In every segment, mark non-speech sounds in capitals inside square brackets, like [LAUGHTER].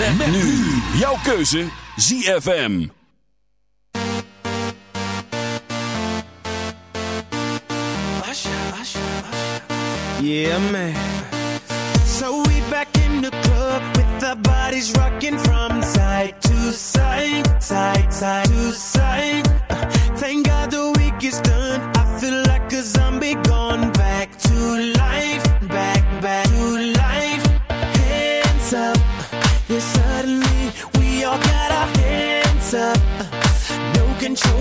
Met, nu. Jouw keuze. ZFM. Yeah, man. So we back in the club with the bodies rocking from side to side, side, side to side. Thank God the week is done.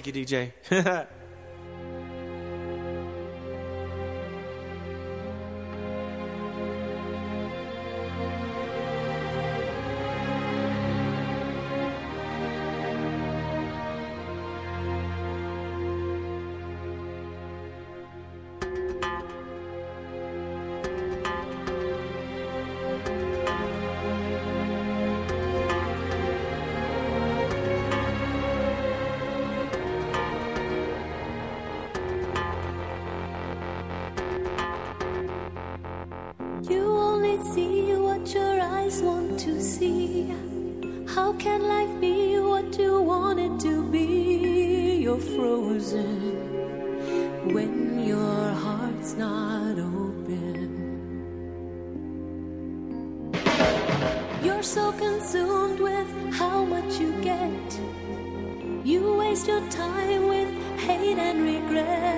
Thank you, DJ. [LAUGHS] so consumed with how much you get, you waste your time with hate and regret.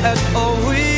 a look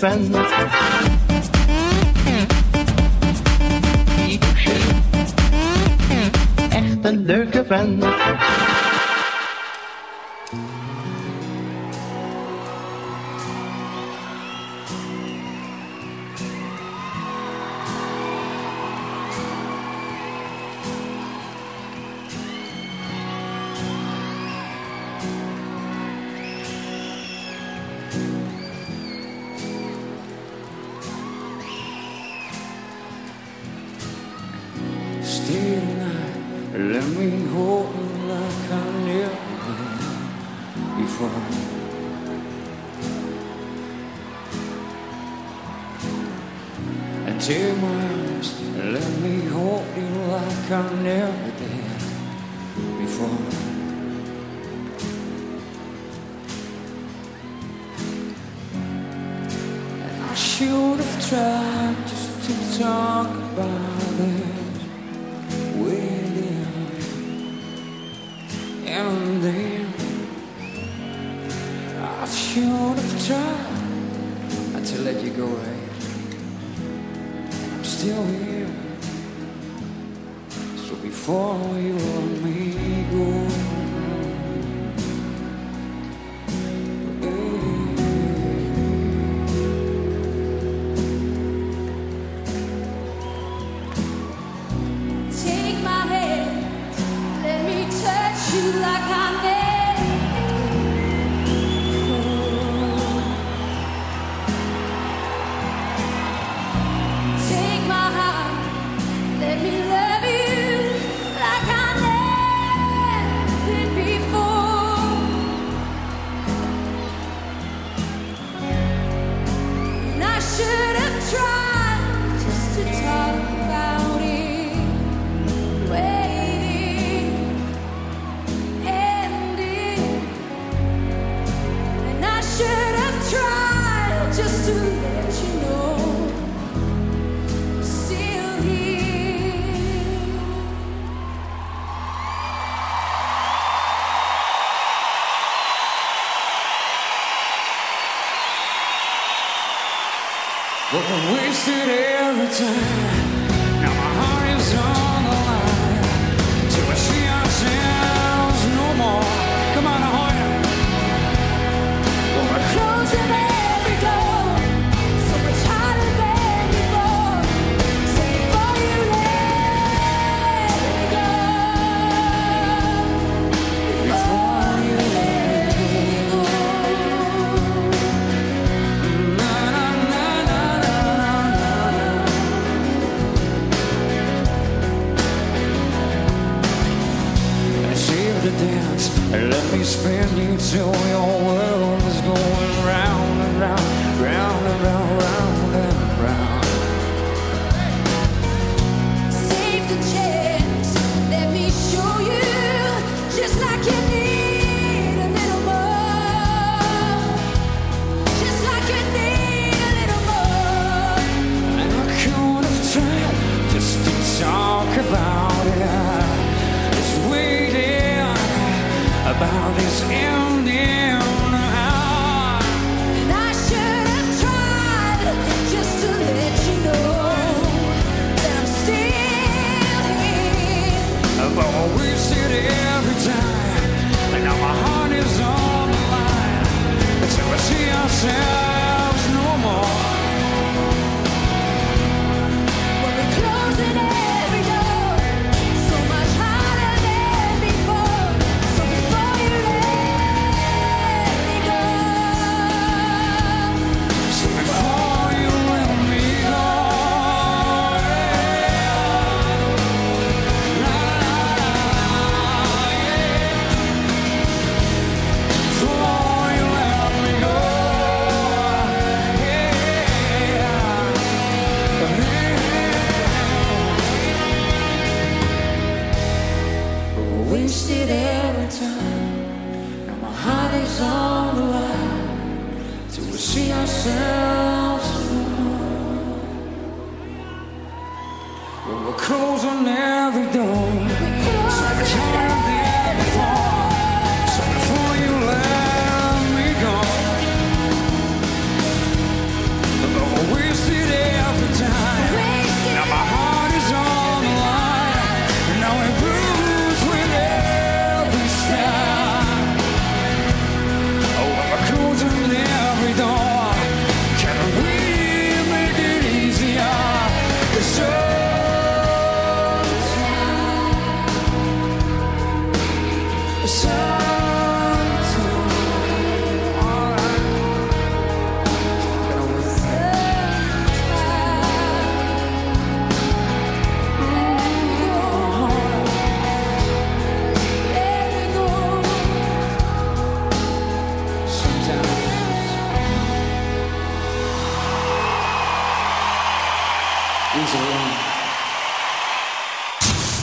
bent. Echt een leuke vent. try just to talk about. time.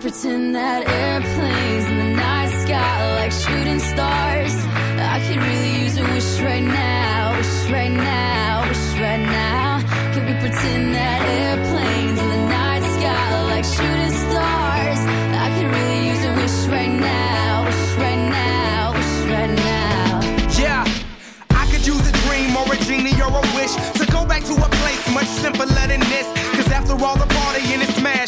pretend that airplanes in the night sky like shooting stars. I could really use a wish right now, wish right now, wish right now. Can we pretend that airplanes in the night sky are like shooting stars? I could really use a wish right now, wish right now, wish right now. Yeah, I could use a dream or a genie or a wish to go back to a place much simpler than this. Cause after all the partying and and crashing,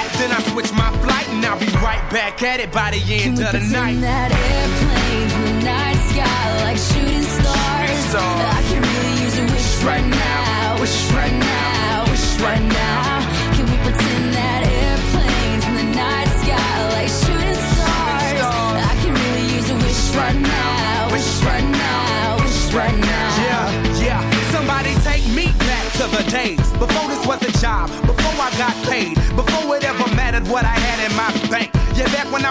then I switch my flight and I'll be right back at it by the end of the night. that airplanes in the night sky like shooting stars? stars. I can really use a wish right now, wish right now, wish right now.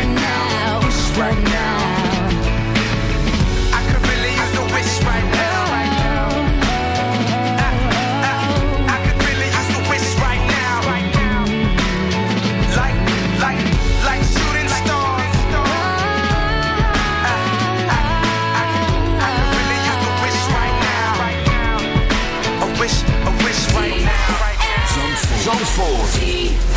now, Zandvoort.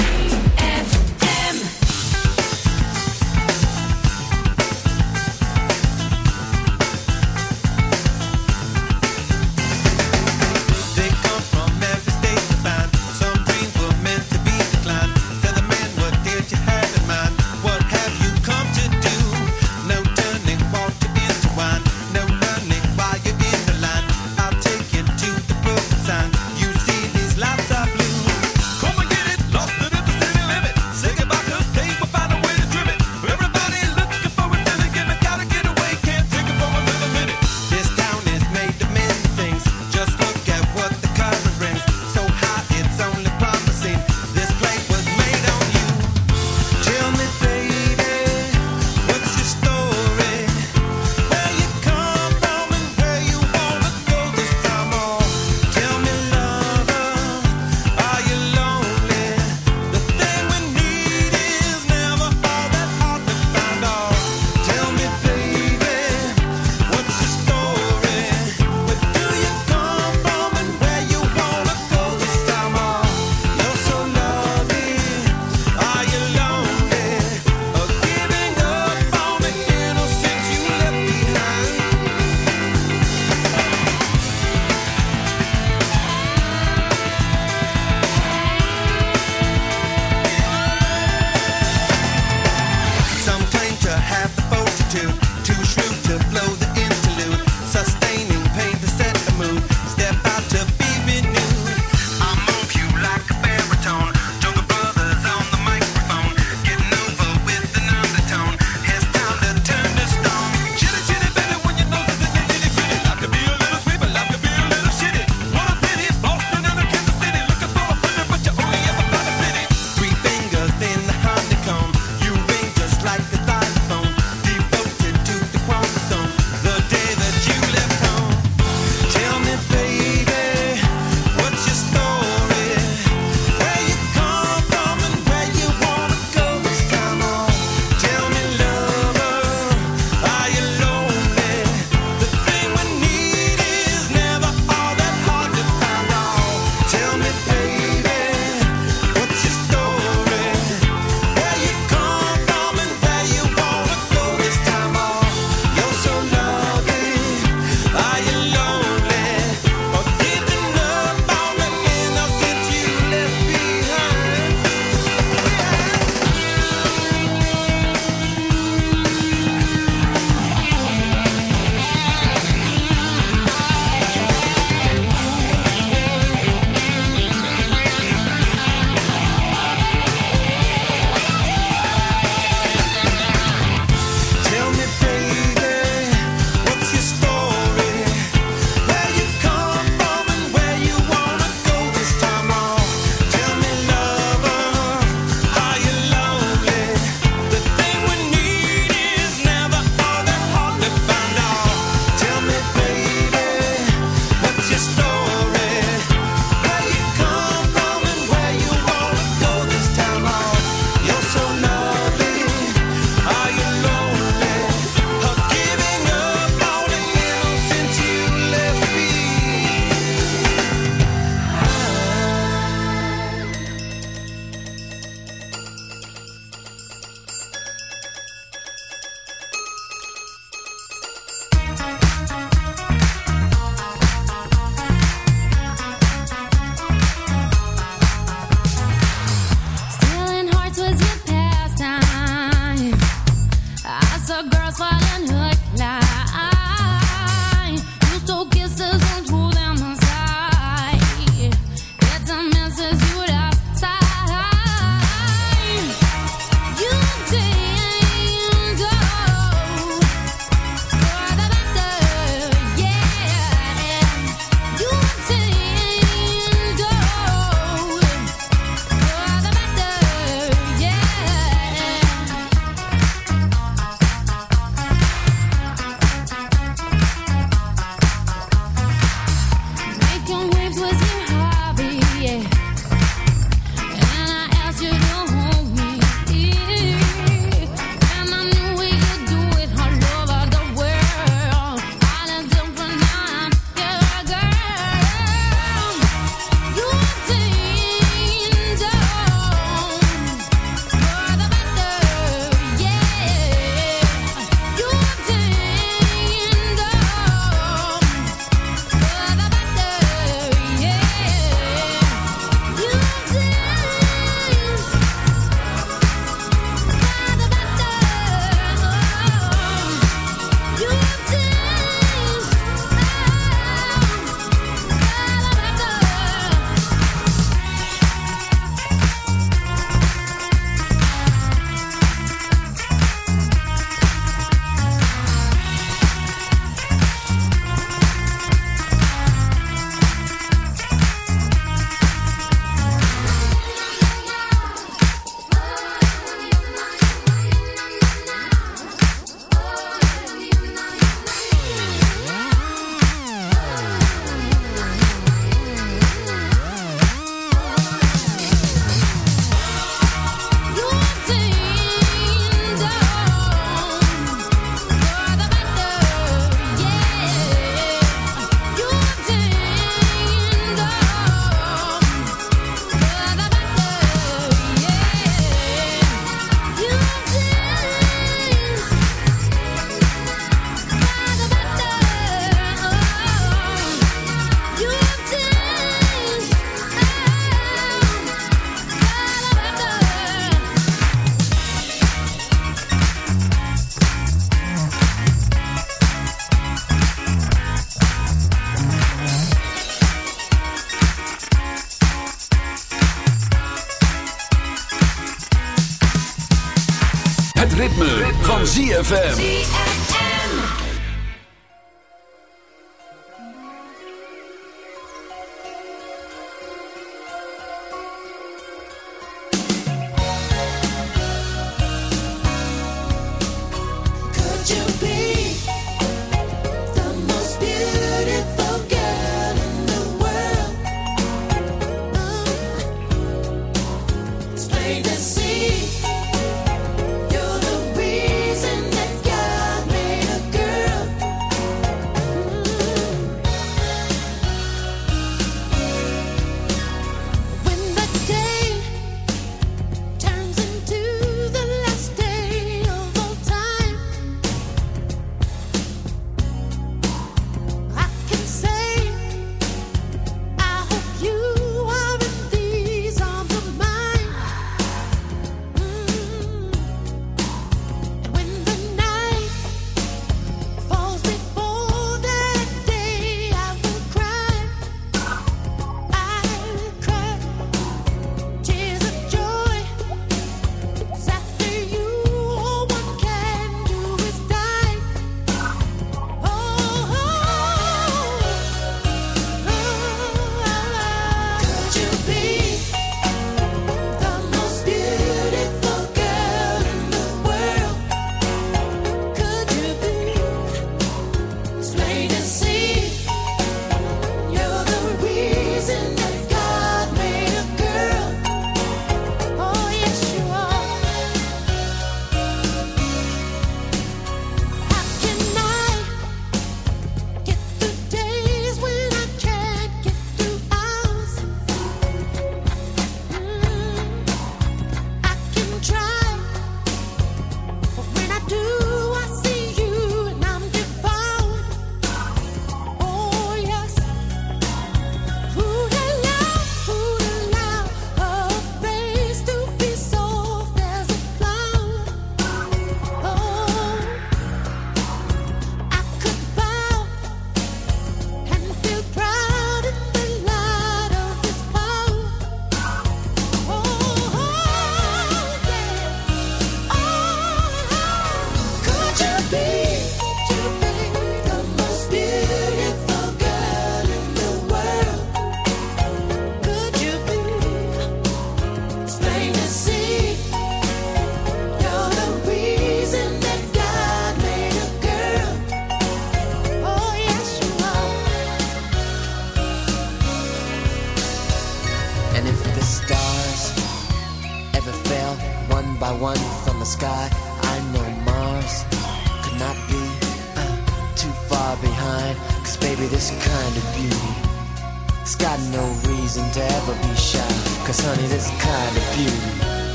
ZFM.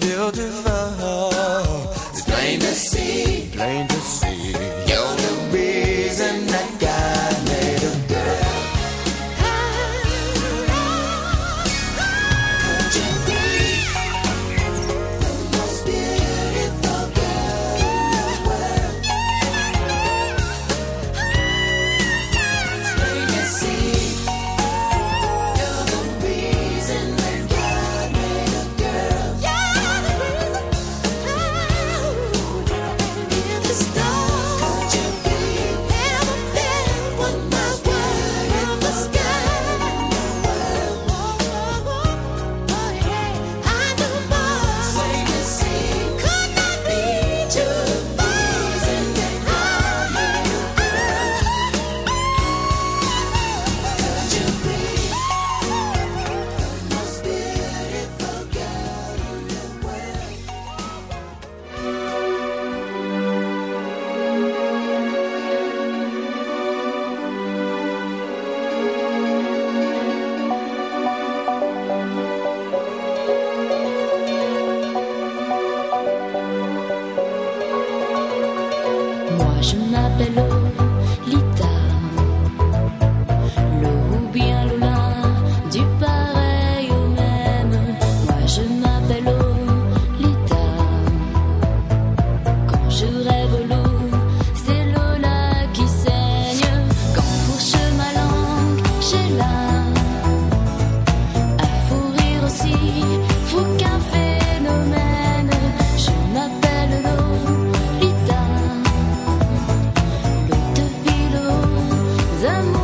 beautiful. It's plain to see, plain to see. You're the reason. amours.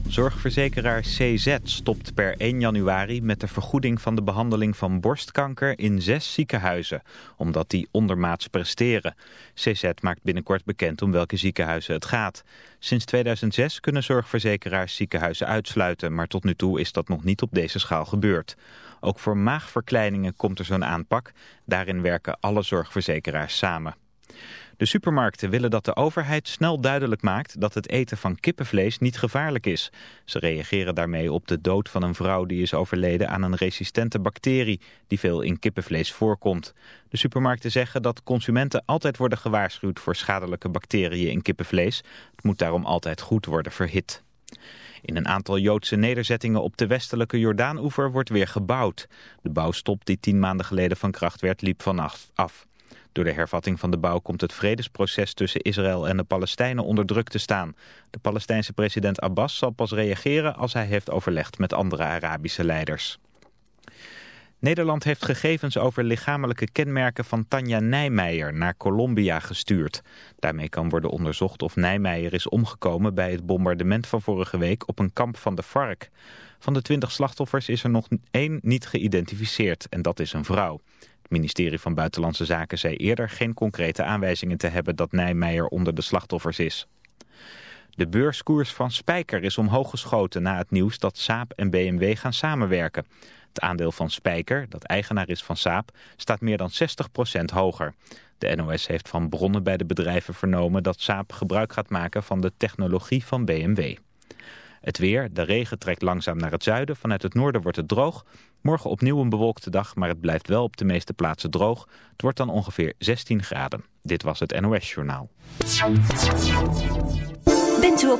Zorgverzekeraar CZ stopt per 1 januari met de vergoeding van de behandeling van borstkanker in zes ziekenhuizen, omdat die ondermaats presteren. CZ maakt binnenkort bekend om welke ziekenhuizen het gaat. Sinds 2006 kunnen zorgverzekeraars ziekenhuizen uitsluiten, maar tot nu toe is dat nog niet op deze schaal gebeurd. Ook voor maagverkleiningen komt er zo'n aanpak. Daarin werken alle zorgverzekeraars samen. De supermarkten willen dat de overheid snel duidelijk maakt dat het eten van kippenvlees niet gevaarlijk is. Ze reageren daarmee op de dood van een vrouw die is overleden aan een resistente bacterie die veel in kippenvlees voorkomt. De supermarkten zeggen dat consumenten altijd worden gewaarschuwd voor schadelijke bacteriën in kippenvlees. Het moet daarom altijd goed worden verhit. In een aantal Joodse nederzettingen op de westelijke Jordaanoever wordt weer gebouwd. De bouwstop die tien maanden geleden van kracht werd liep vanaf af. Door de hervatting van de bouw komt het vredesproces tussen Israël en de Palestijnen onder druk te staan. De Palestijnse president Abbas zal pas reageren als hij heeft overlegd met andere Arabische leiders. Nederland heeft gegevens over lichamelijke kenmerken van Tanja Nijmeijer naar Colombia gestuurd. Daarmee kan worden onderzocht of Nijmeijer is omgekomen bij het bombardement van vorige week op een kamp van de FARC. Van de twintig slachtoffers is er nog één niet geïdentificeerd en dat is een vrouw. Ministerie van Buitenlandse Zaken zei eerder geen concrete aanwijzingen te hebben dat Nijmeijer onder de slachtoffers is. De beurskoers van Spijker is omhoog geschoten na het nieuws dat Saab en BMW gaan samenwerken. Het aandeel van Spijker, dat eigenaar is van Saab, staat meer dan 60% hoger. De NOS heeft van bronnen bij de bedrijven vernomen dat Saab gebruik gaat maken van de technologie van BMW. Het weer, de regen trekt langzaam naar het zuiden. Vanuit het noorden wordt het droog. Morgen opnieuw een bewolkte dag, maar het blijft wel op de meeste plaatsen droog. Het wordt dan ongeveer 16 graden. Dit was het NOS Journaal. Bent u op